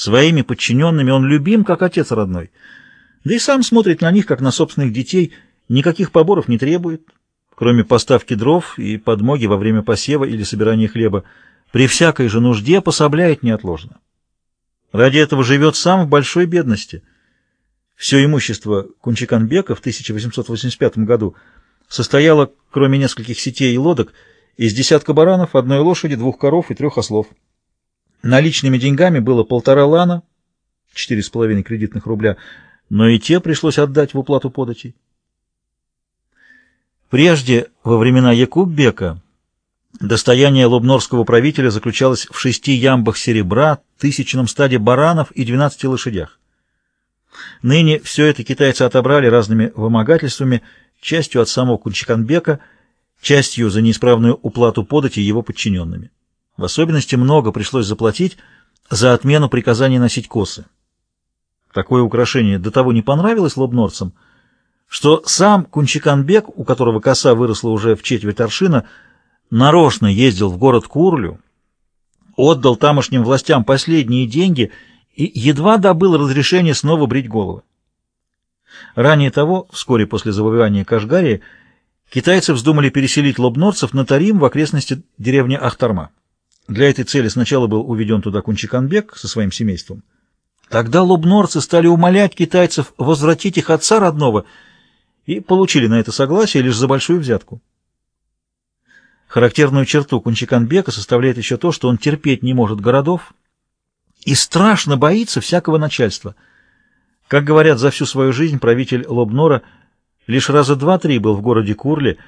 Своими подчиненными он любим, как отец родной. Да и сам смотрит на них, как на собственных детей, никаких поборов не требует, кроме поставки дров и подмоги во время посева или собирания хлеба. При всякой же нужде пособляет неотложно. Ради этого живет сам в большой бедности. Все имущество Кунчиканбека в 1885 году состояло, кроме нескольких сетей и лодок, из десятка баранов, одной лошади, двух коров и трех ослов. Наличными деньгами было полтора лана, четыре с половиной кредитных рубля, но и те пришлось отдать в уплату податей. Прежде, во времена Якуббека, достояние лобнорского правителя заключалось в шести ямбах серебра, тысячном стаде баранов и двенадцати лошадях. Ныне все это китайцы отобрали разными вымогательствами, частью от самого Кунчиканбека, частью за неисправную уплату подати его подчиненными. В особенности много пришлось заплатить за отмену приказания носить косы. Такое украшение до того не понравилось лобнорцам, что сам Кунчиканбек, у которого коса выросла уже в четверть аршина, нарочно ездил в город Курлю, отдал тамошним властям последние деньги и едва добыл разрешение снова брить головы. Ранее того, вскоре после завоевания Кашгарии, китайцы вздумали переселить лобнорцев на Тарим в окрестности деревни Ахтарма. Для этой цели сначала был уведен туда Кунчиканбек со своим семейством. Тогда лобнорцы стали умолять китайцев возвратить их отца родного и получили на это согласие лишь за большую взятку. Характерную черту Кунчиканбека составляет еще то, что он терпеть не может городов и страшно боится всякого начальства. Как говорят, за всю свою жизнь правитель Лобнора лишь раза два-три был в городе Курле,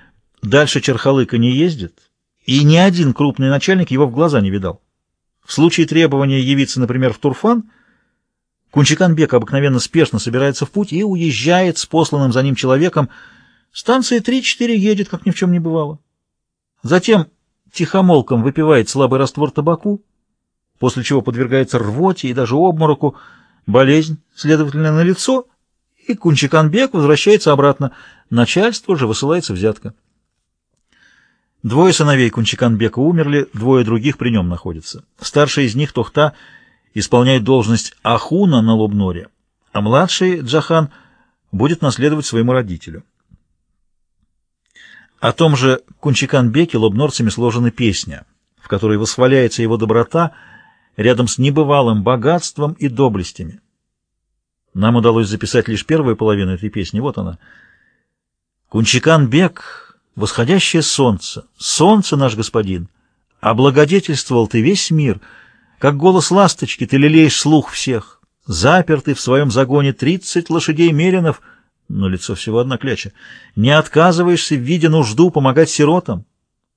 дальше Черхалыка не ездит, и ни один крупный начальник его в глаза не видал. В случае требования явиться, например, в Турфан, Кунчиканбек обыкновенно спешно собирается в путь и уезжает с посланным за ним человеком. Станция 3-4 едет, как ни в чем не бывало. Затем тихомолком выпивает слабый раствор табаку, после чего подвергается рвоте и даже обмороку, болезнь, следовательно, на лицо, и Кунчиканбек возвращается обратно. Начальство же высылается взятка. Двое сыновей Кунчиканбека умерли, двое других при нем находятся. Старший из них, Тохта, исполняет должность Ахуна на Лобноре, а младший, Джахан, будет наследовать своему родителю. О том же Кунчиканбеке лобнорцами сложена песня, в которой восхваляется его доброта рядом с небывалым богатством и доблестями. Нам удалось записать лишь первую половину этой песни, вот она. Кунчиканбек восходящее солнце, солнце наш господин, облагодетельствовал ты весь мир, как голос ласточки ты лелеешь слух всех, запертый в своем загоне тридцать лошадей меринов, но лицо всего одна кляча, не отказываешься в виде нужду помогать сиротам.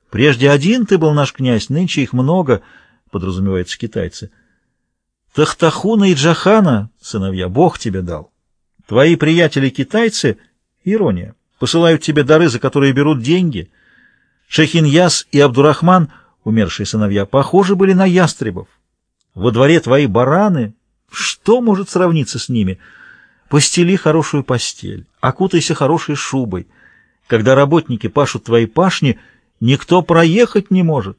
Прежде один ты был наш князь, нынче их много, подразумевается китайцы. Тахтахуна и Джахана, сыновья, Бог тебе дал. Твои приятели-китайцы — ирония посылают тебе дары, за которые берут деньги. Шехиньяс и Абдурахман, умершие сыновья, похожи были на ястребов. Во дворе твои бараны, что может сравниться с ними? Постели хорошую постель, окутайся хорошей шубой. Когда работники пашут твои пашни, никто проехать не может.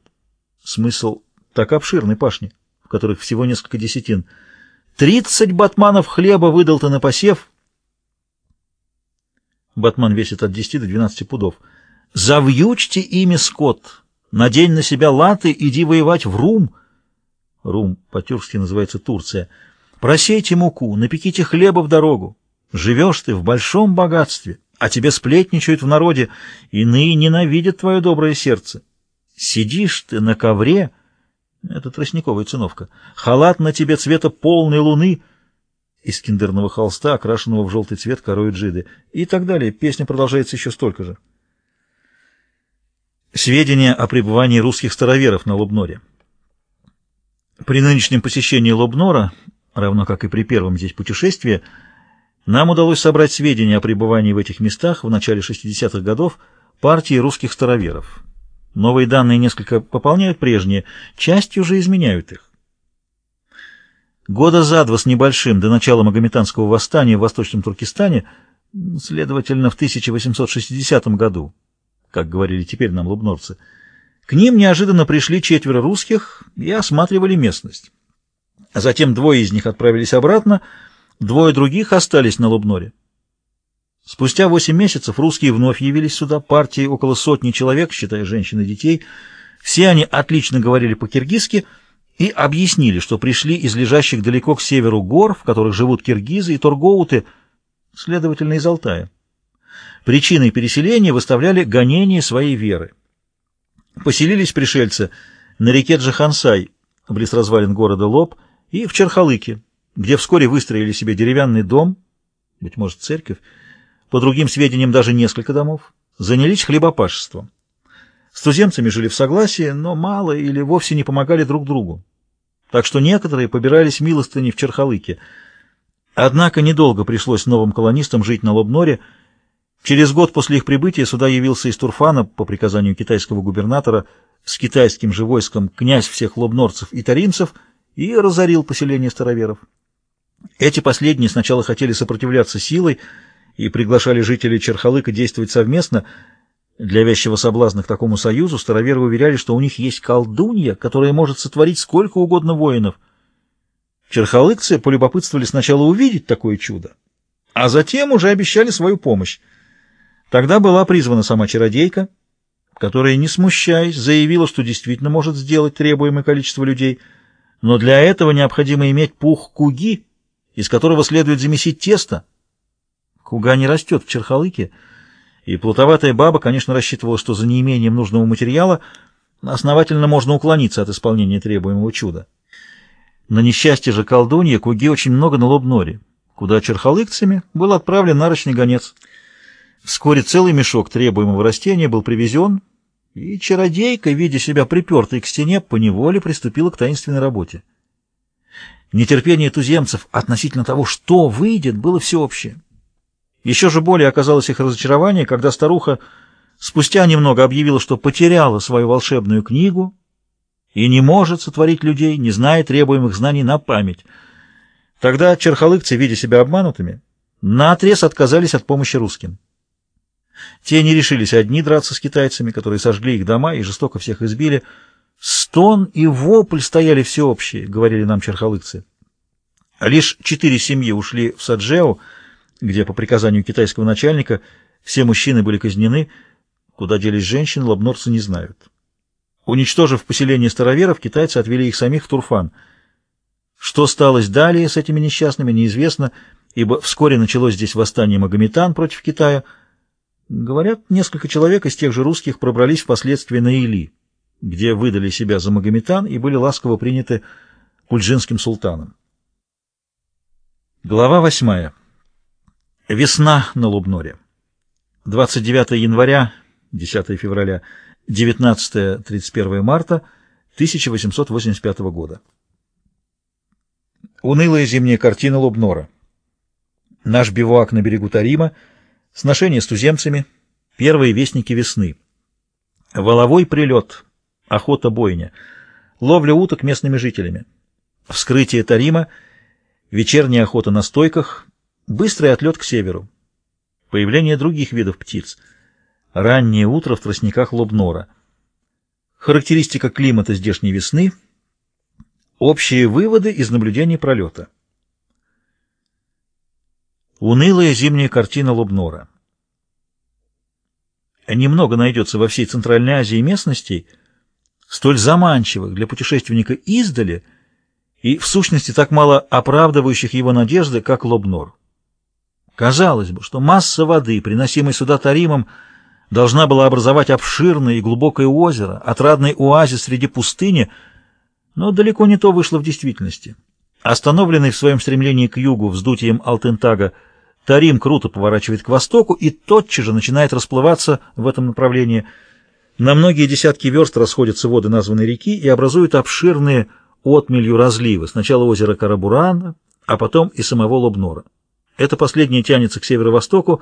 Смысл так обширной пашни, в которых всего несколько десятин. Тридцать батманов хлеба выдал ты на посев — Батман весит от 10 до 12 пудов. «Завьючьте ими скот! Надень на себя латы, иди воевать в Рум!» Рум по-тюркски называется Турция. «Просейте муку, напеките хлеба в дорогу. Живешь ты в большом богатстве, а тебе сплетничают в народе, иные ненавидят твое доброе сердце. Сидишь ты на ковре...» Это тростниковая циновка. «Халат на тебе цвета полной луны...» из киндерного холста, окрашенного в желтый цвет корой джиды, и так далее. Песня продолжается еще столько же. Сведения о пребывании русских староверов на Лобноре. При нынешнем посещении Лобнора, равно как и при первом здесь путешествии, нам удалось собрать сведения о пребывании в этих местах в начале 60-х годов партии русских староверов. Новые данные несколько пополняют прежние, частью же изменяют их. Года за два с небольшим до начала Магометанского восстания в Восточном Туркестане, следовательно, в 1860 году, как говорили теперь нам лубнорцы, к ним неожиданно пришли четверо русских и осматривали местность. Затем двое из них отправились обратно, двое других остались на Лобноре. Спустя восемь месяцев русские вновь явились сюда, партии около сотни человек, считая женщин и детей. Все они отлично говорили по-киргизски и объяснили, что пришли из лежащих далеко к северу гор, в которых живут киргизы и торгоуты, следовательно, из Алтая. Причиной переселения выставляли гонение своей веры. Поселились пришельцы на реке Джахансай, близ развалин города Лоб, и в Черхалыке, где вскоре выстроили себе деревянный дом, быть может, церковь, по другим сведениям даже несколько домов, занялись хлебопашеством. С туземцами жили в согласии, но мало или вовсе не помогали друг другу. Так что некоторые побирались милостыни в Черхалыке. Однако недолго пришлось новым колонистам жить на Лобноре. Через год после их прибытия сюда явился из Турфана по приказанию китайского губернатора с китайским же войском князь всех лобнорцев и таримцев и разорил поселение староверов. Эти последние сначала хотели сопротивляться силой и приглашали жителей Черхалыка действовать совместно. Для вещего соблазна к такому союзу староверы уверяли, что у них есть колдунья, которая может сотворить сколько угодно воинов. Черхалыкцы полюбопытствовали сначала увидеть такое чудо, а затем уже обещали свою помощь. Тогда была призвана сама чародейка, которая, не смущаясь, заявила, что действительно может сделать требуемое количество людей, но для этого необходимо иметь пух куги, из которого следует замесить тесто. Куга не растет в Черхалыке, и плутоватая баба, конечно, рассчитывала, что за неимением нужного материала основательно можно уклониться от исполнения требуемого чуда. На несчастье же колдунья Куги очень много на Лобноре, куда черхалыкцами был отправлен нарочный гонец — Вскоре целый мешок требуемого растения был привезен, и чародейка, видя себя припертой к стене, поневоле приступила к таинственной работе. Нетерпение туземцев относительно того, что выйдет, было всеобщее. Еще же более оказалось их разочарование, когда старуха спустя немного объявила, что потеряла свою волшебную книгу и не может сотворить людей, не зная требуемых знаний на память. Тогда черхалыкцы, видя себя обманутыми, наотрез отказались от помощи русским. Те не решились одни драться с китайцами, которые сожгли их дома и жестоко всех избили. Стон и вопль стояли всеобщие, говорили нам черхалыкцы. Лишь четыре семьи ушли в Саджео, где по приказанию китайского начальника все мужчины были казнены, куда делись женщины, лобнорцы не знают. Уничтожив поселение староверов, китайцы отвели их самих в Турфан. Что сталось далее с этими несчастными, неизвестно, ибо вскоре началось здесь восстание магометан против Китая — Говорят, несколько человек из тех же русских пробрались впоследствии на Или, где выдали себя за магометан и были ласково приняты кульджинским султаном. Глава восьмая. Весна на Лубноре. 29 января, 10 февраля, 19-31 марта 1885 года. Унылая зимняя картина Лубнора. Наш бивуак на берегу Тарима — Сношение с туземцами, первые вестники весны. Воловой прилет, охота-бойня, ловля уток местными жителями, вскрытие Тарима, вечерняя охота на стойках, быстрый отлет к северу, появление других видов птиц, раннее утро в тростниках Лобнора, характеристика климата здешней весны, общие выводы из наблюдений пролета. Унылая зимняя картина Лубнора. Немного найдется во всей Центральной Азии местностей, столь заманчивых для путешественника издали и, в сущности, так мало оправдывающих его надежды, как Лобнор. Казалось бы, что масса воды, приносимой сюда Таримом, должна была образовать обширное и глубокое озеро, отрадный оазис среди пустыни, но далеко не то вышло в действительности. Остановленный в своем стремлении к югу вздутием Алтентага, Тарим круто поворачивает к востоку и тотчас же начинает расплываться в этом направлении. На многие десятки верст расходятся воды названной реки и образуют обширные отмелью разливы. Сначала озеро Карабурана, а потом и самого Лобнора. Это последнее тянется к северо-востоку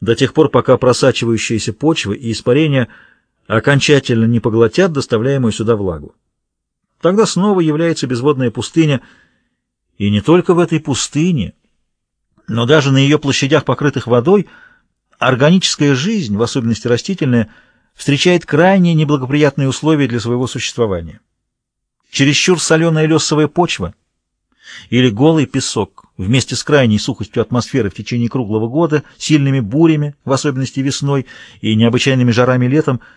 до тех пор, пока просачивающиеся почвы и испарения окончательно не поглотят доставляемую сюда влагу. Тогда снова является безводная пустыня, и не только в этой пустыне – но даже на ее площадях, покрытых водой, органическая жизнь, в особенности растительная, встречает крайне неблагоприятные условия для своего существования. Чересчур соленая лесовая почва, или голый песок вместе с крайней сухостью атмосферы в течение круглого года, сильными бурями, в особенности весной, и необычайными жарами летом –